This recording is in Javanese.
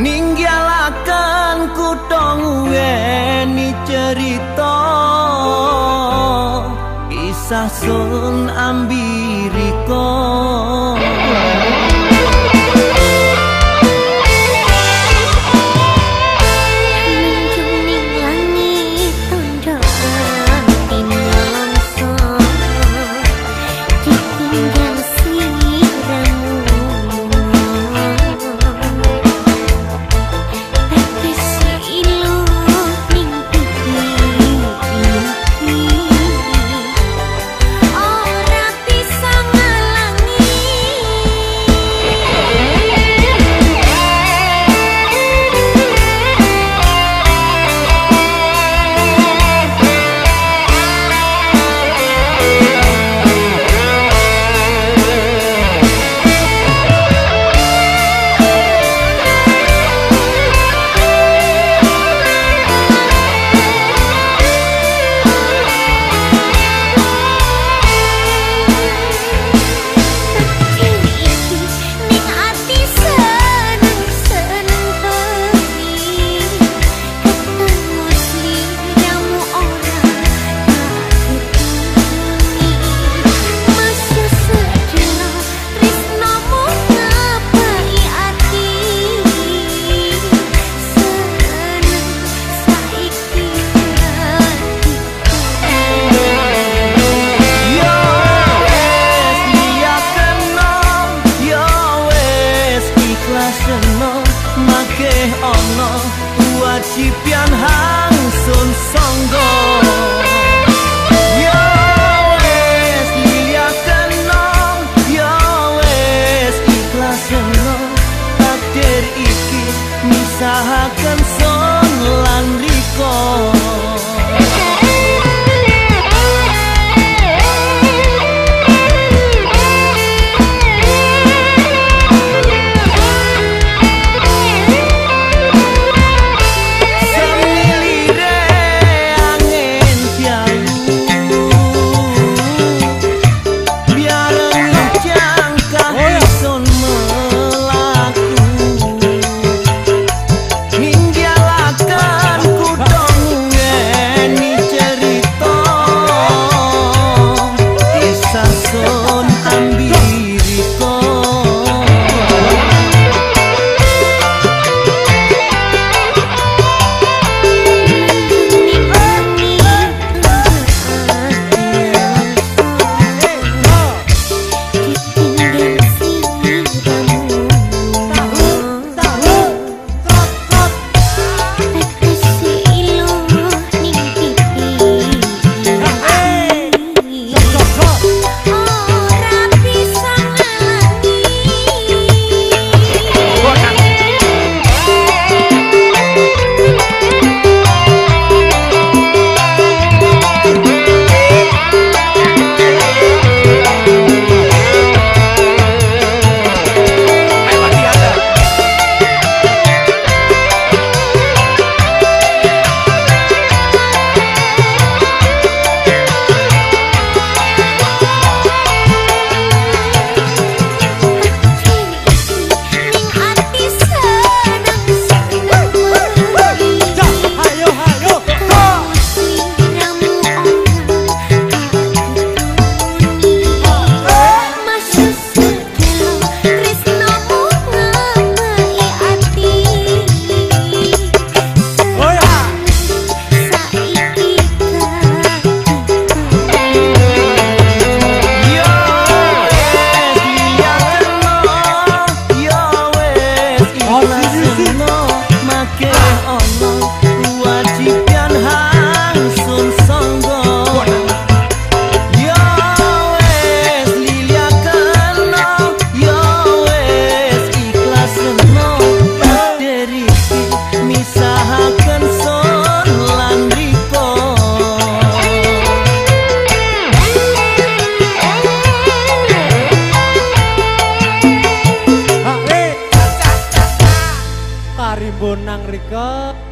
ninggalakan kutong weni cerita. Kisah sun ambiriko seno make ono 宋哥 menang record